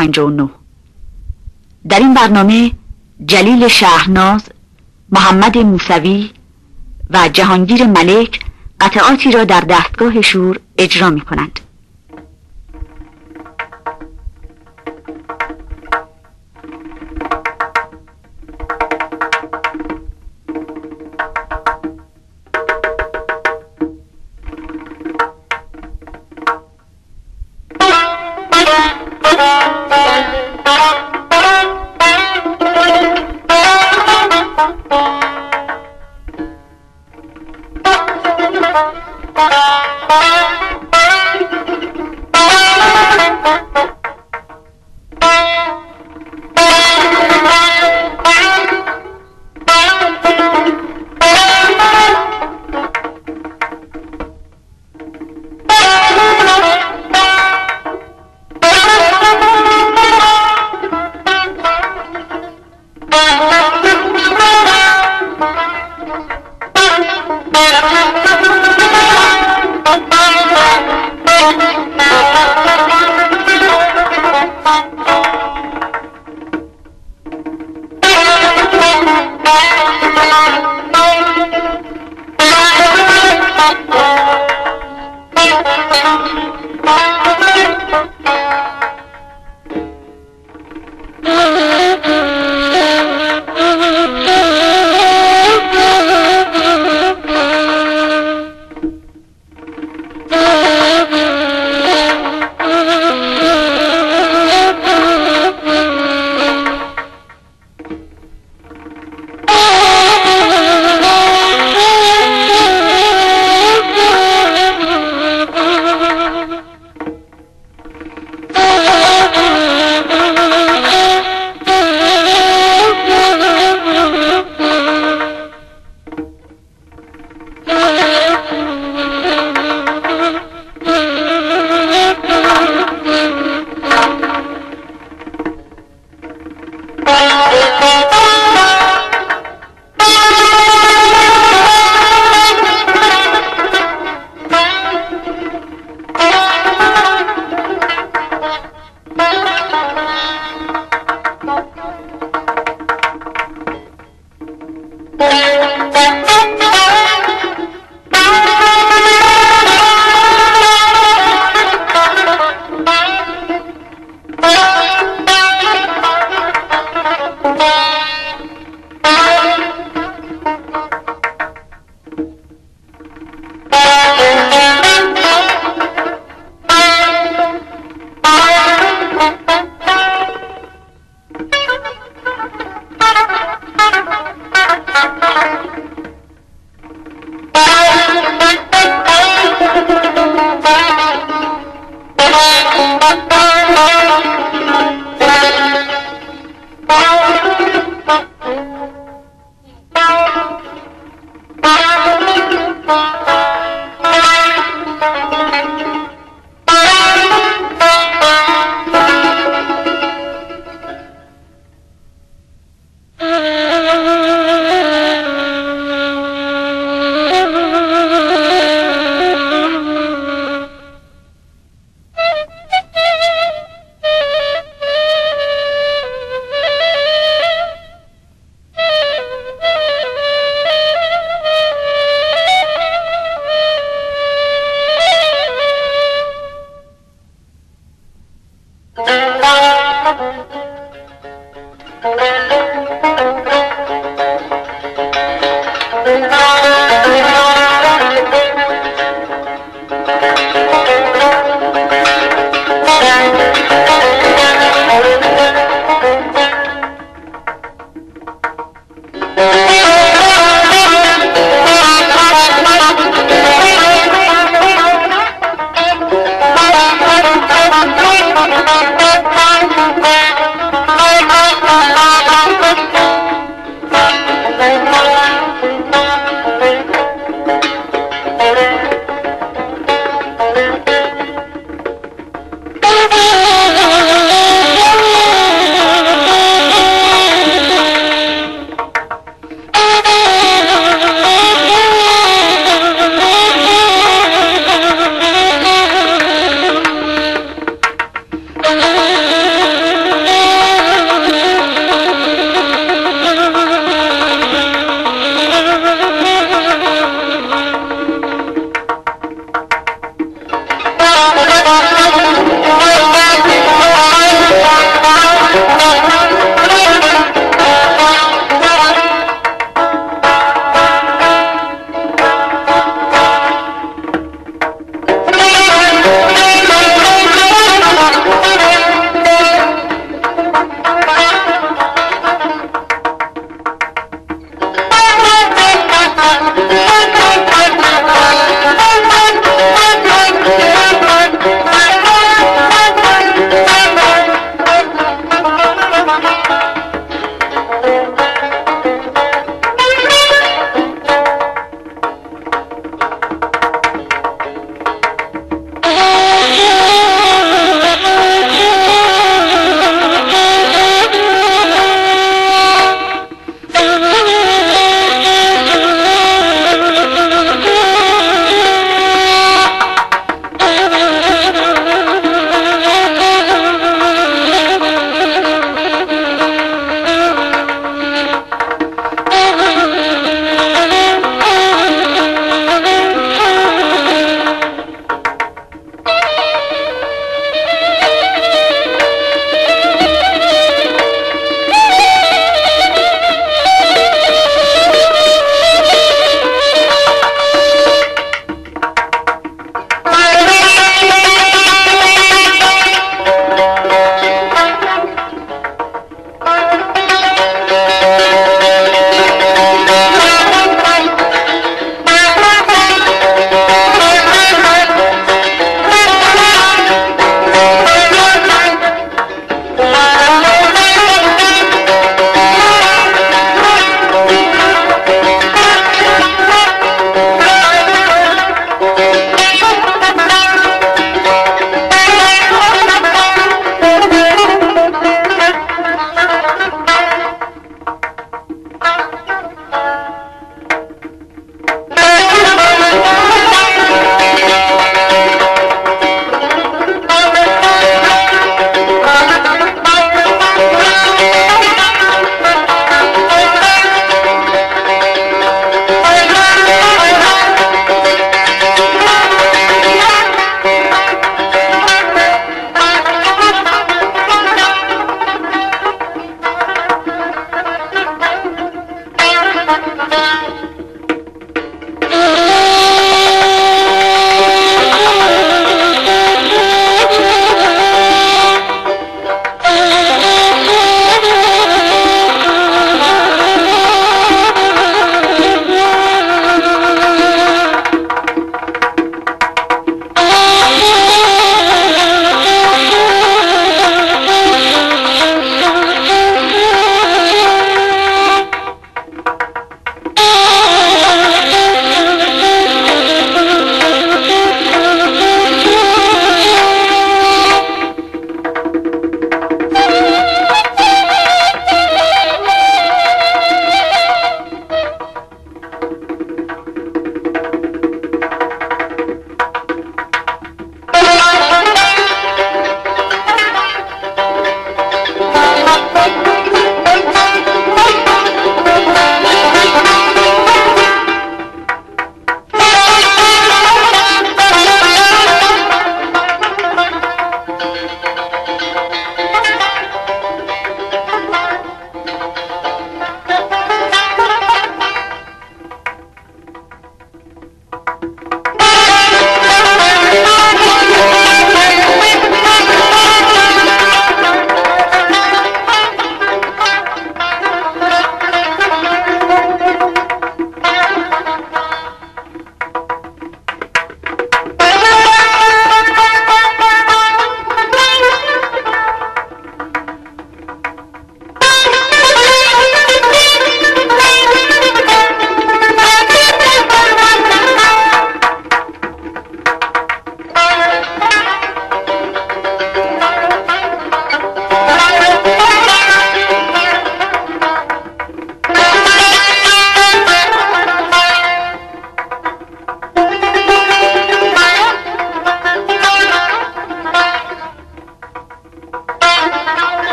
1359 در این برنامه جلیل شهرناز محمد موسوی و جهانگیر ملک قطعاتی را در دستگاه شور اجرا می کنند. Thank you.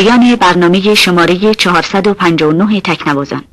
پایان برنامه شماره 459 تکنوازان.